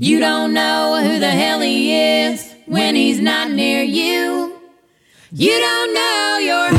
You don't know who the hell he is when he's not near you. You don't know your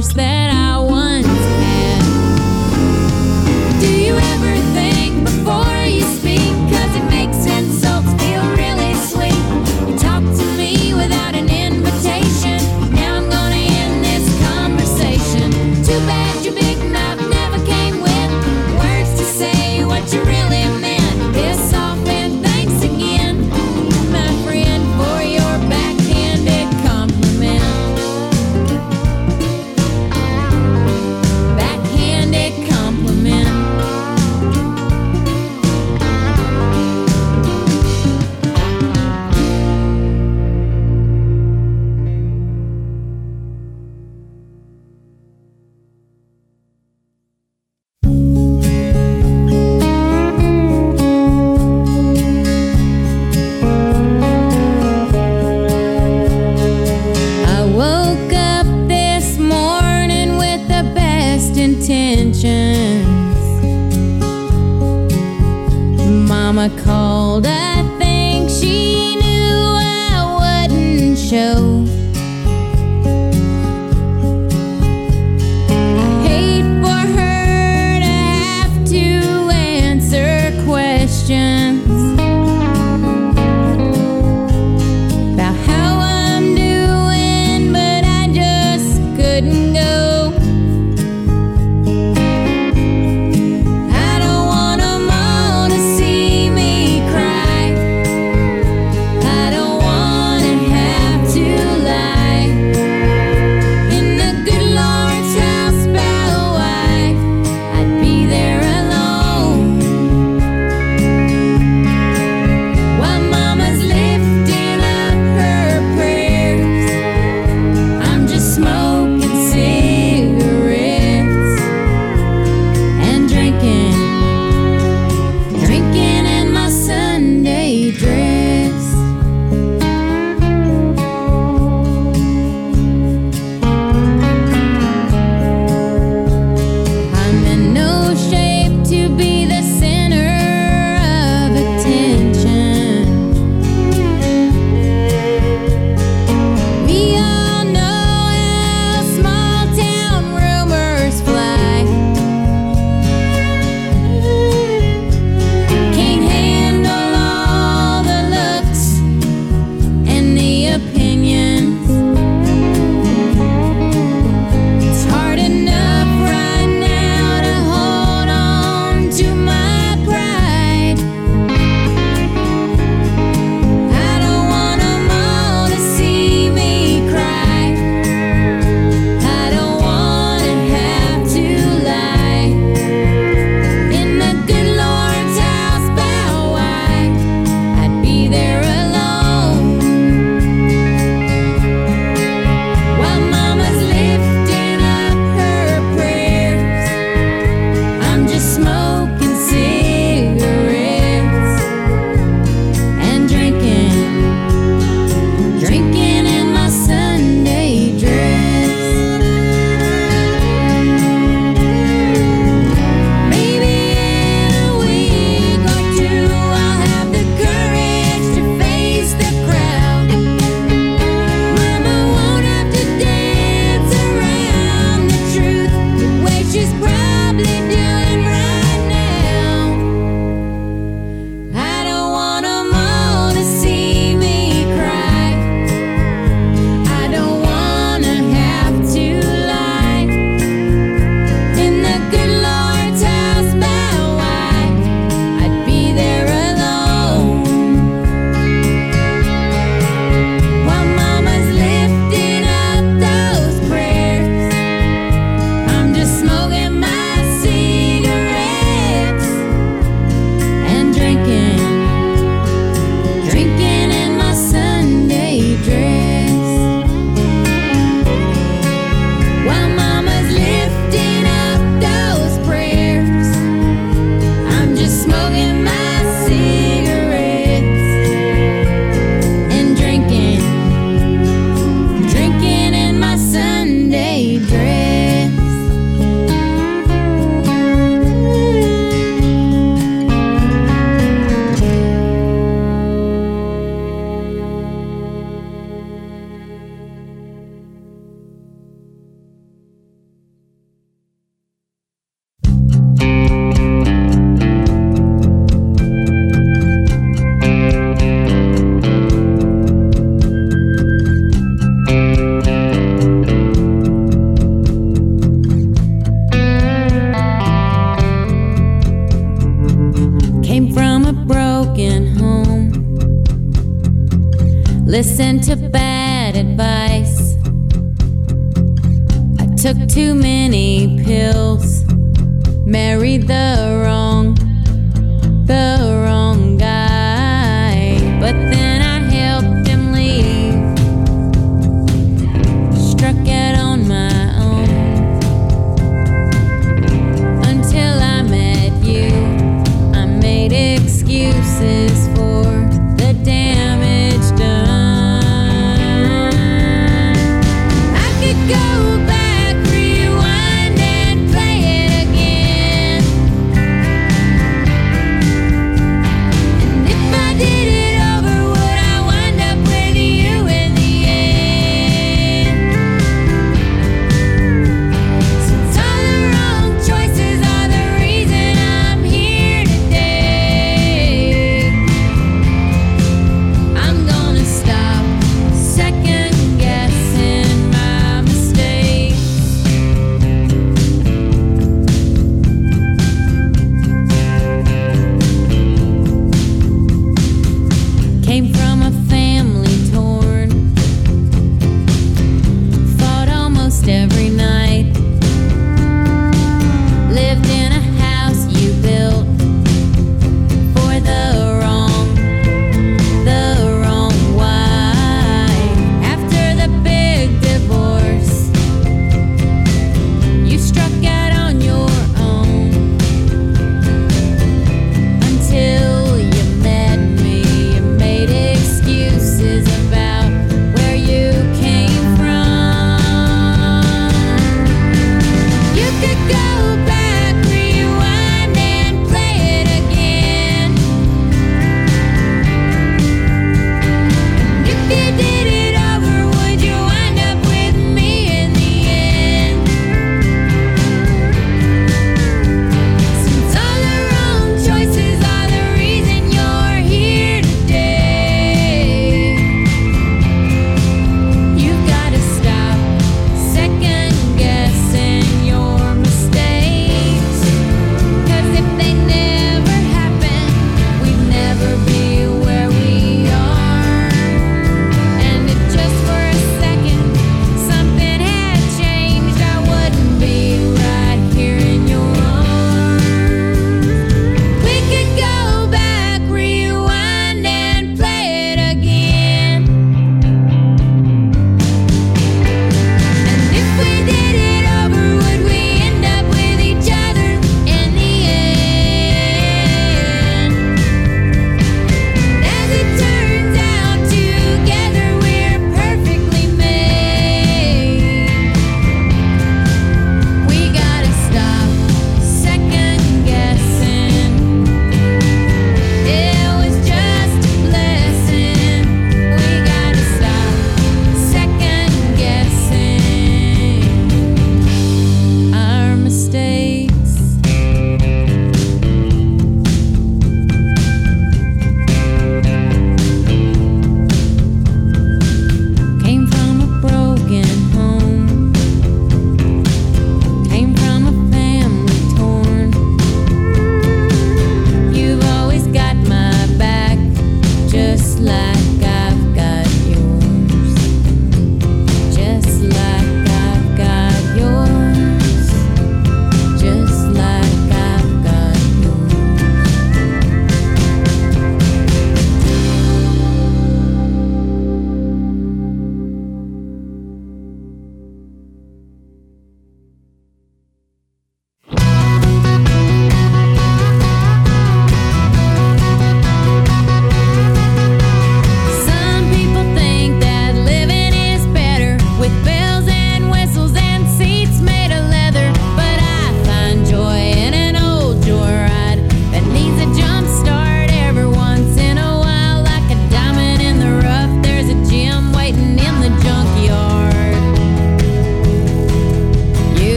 worse than couldn't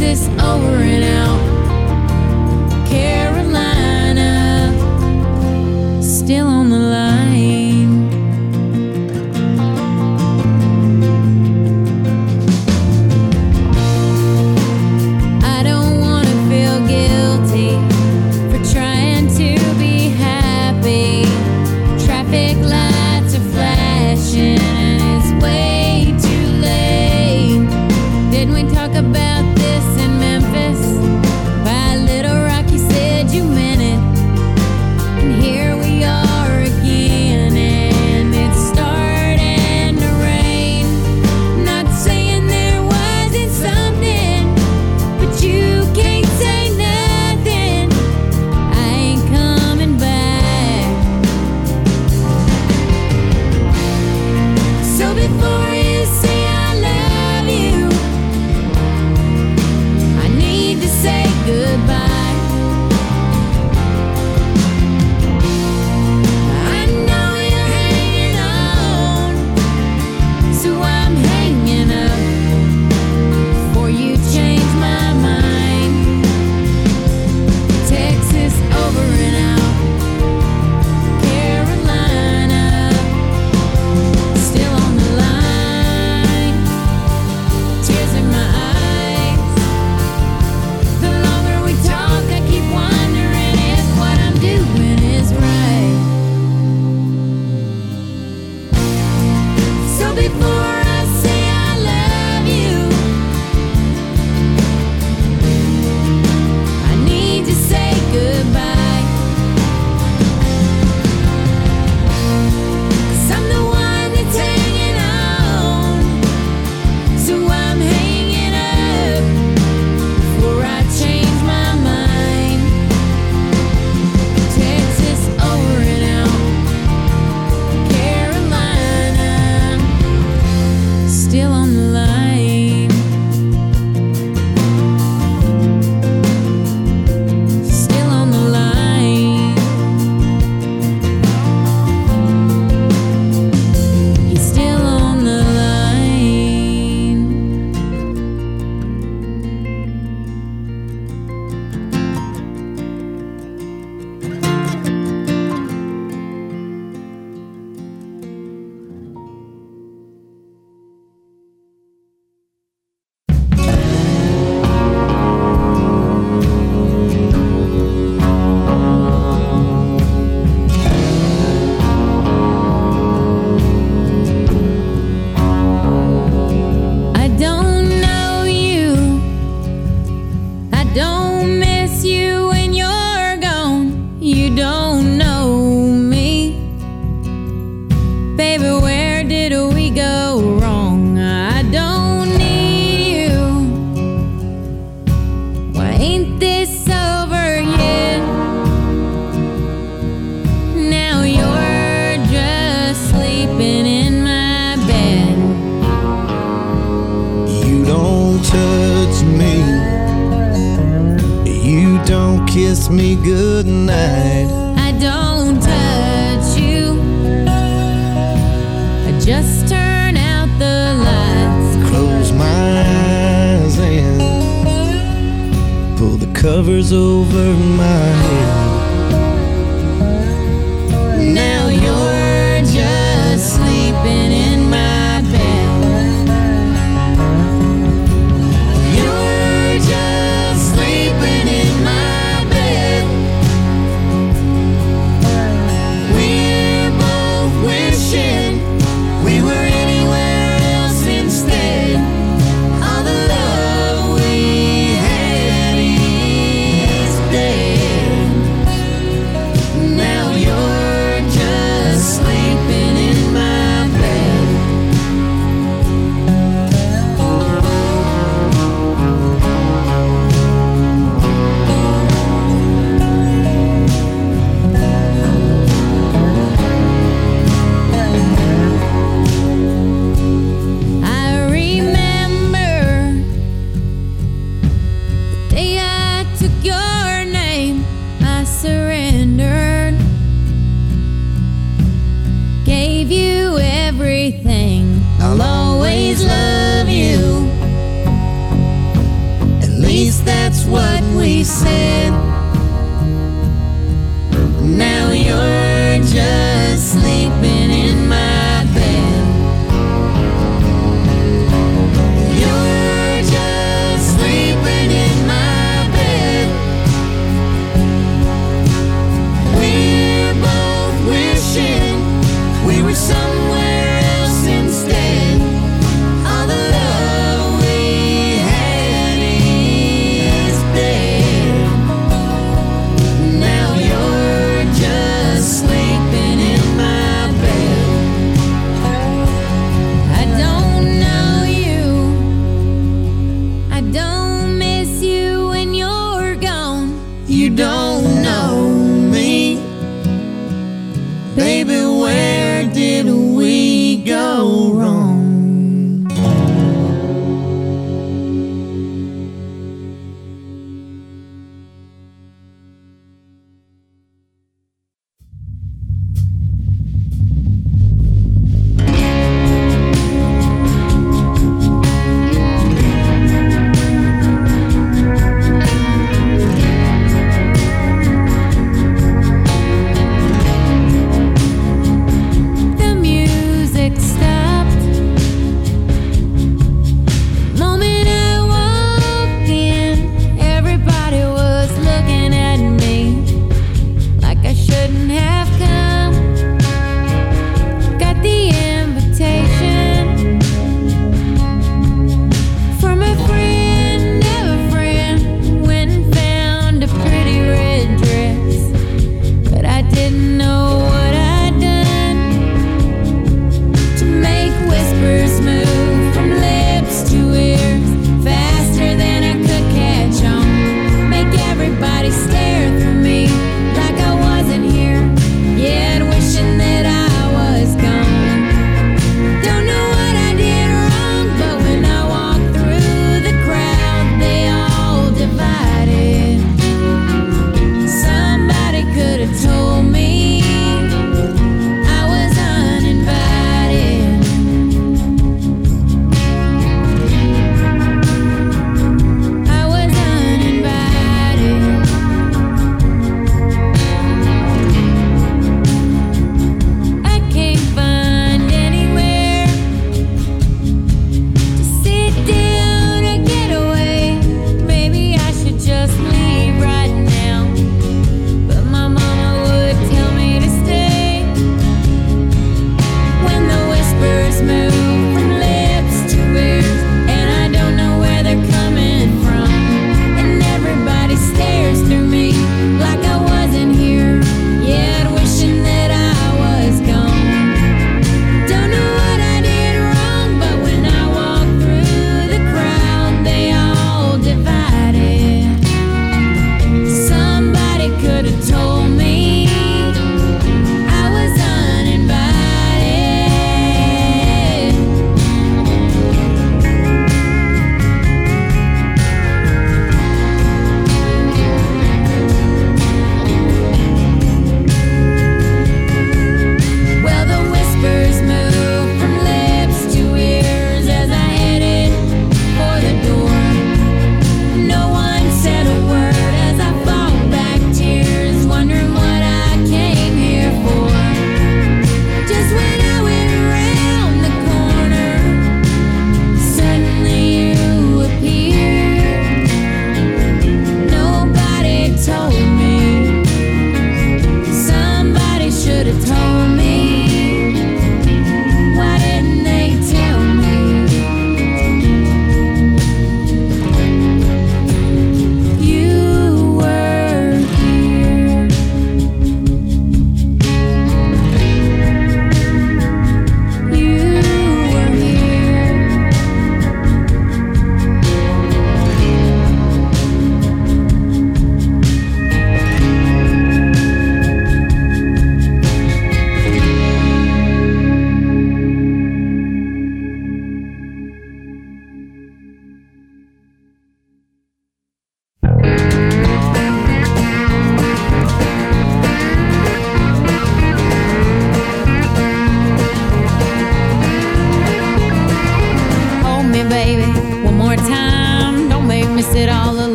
Texas over and out,